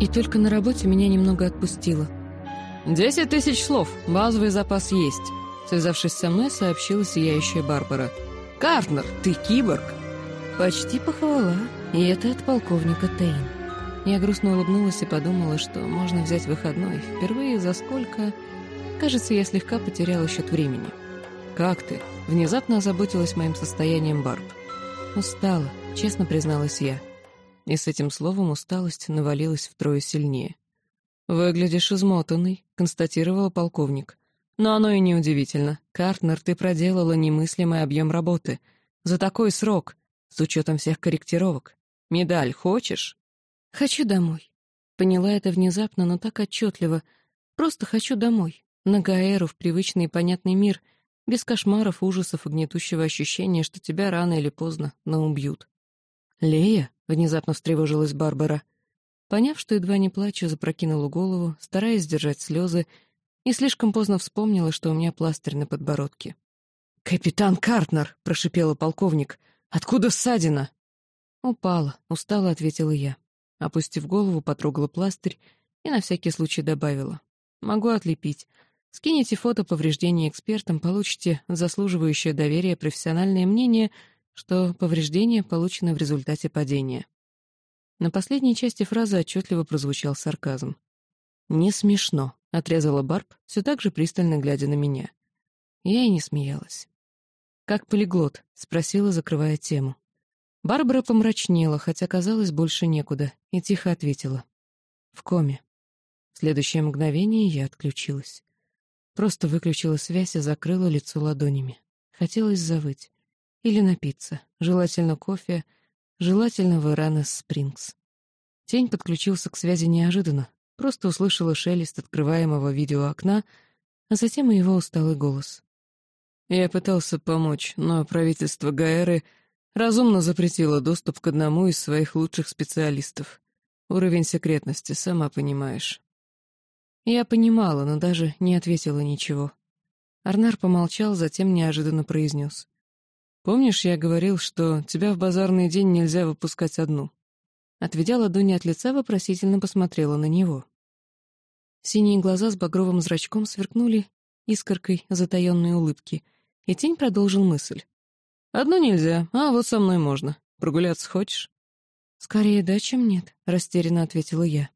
И только на работе меня немного отпустило. «Десять тысяч слов, базовый запас есть», — связавшись со мной, сообщила сияющая Барбара. «Картнер, ты киборг!» Почти похвала, и это от полковника Тейн. Я грустно улыбнулась и подумала, что можно взять выходной. Впервые за сколько... Кажется, я слегка потеряла счет времени. «Как ты?» — внезапно озаботилась моим состоянием Барб. «Устала», — честно призналась я. И с этим словом усталость навалилась втрое сильнее. «Выглядишь измотанный», — констатировал полковник. «Но оно и неудивительно. Картнер, ты проделала немыслимый объем работы. За такой срок, с учетом всех корректировок. Медаль хочешь?» «Хочу домой». Поняла это внезапно, но так отчетливо. «Просто хочу домой. На Гаэру, в привычный и понятный мир, без кошмаров, ужасов и гнетущего ощущения, что тебя рано или поздно, но убьют». «Лея?» — внезапно встревожилась Барбара. Поняв, что едва не плачу, запрокинула голову, стараясь сдержать слезы, и слишком поздно вспомнила, что у меня пластырь на подбородке. «Капитан Картнер!» — прошипела полковник. «Откуда ссадина?» «Упала», — устало ответила я. Опустив голову, потрогала пластырь и на всякий случай добавила. «Могу отлепить. Скинете фото повреждений экспертам, получите заслуживающее доверия профессиональное мнение, что повреждение получено в результате падения. На последней части фразы отчетливо прозвучал сарказм. «Не смешно», — отрезала Барб, все так же пристально глядя на меня. Я и не смеялась. «Как полиглот?» — спросила, закрывая тему. Барбара помрачнела, хотя казалось больше некуда, и тихо ответила. «В коме». В следующее мгновение я отключилась. Просто выключила связь и закрыла лицо ладонями. Хотелось завыть. Или напиться. Желательно кофе, желательно Веранес Спрингс. Тень подключился к связи неожиданно. Просто услышала шелест открываемого видеоокна, а затем и его усталый голос. Я пытался помочь, но правительство Гаэры разумно запретило доступ к одному из своих лучших специалистов. Уровень секретности, сама понимаешь. Я понимала, но даже не ответила ничего. Арнар помолчал, затем неожиданно произнес. «Помнишь, я говорил, что тебя в базарный день нельзя выпускать одну?» Отведя ладони от лица, вопросительно посмотрела на него. Синие глаза с багровым зрачком сверкнули искоркой затаенной улыбки, и тень продолжил мысль. «Одну нельзя, а вот со мной можно. Прогуляться хочешь?» «Скорее да, чем нет», — растерянно ответила я.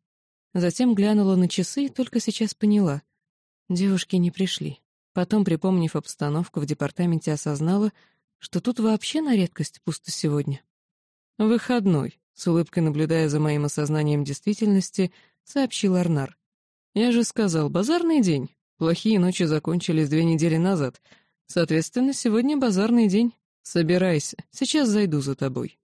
Затем глянула на часы и только сейчас поняла. Девушки не пришли. Потом, припомнив обстановку в департаменте, осознала, что тут вообще на редкость пусто сегодня. «Выходной», — с улыбкой наблюдая за моим осознанием действительности, сообщил Арнар. «Я же сказал, базарный день. Плохие ночи закончились две недели назад. Соответственно, сегодня базарный день. Собирайся, сейчас зайду за тобой».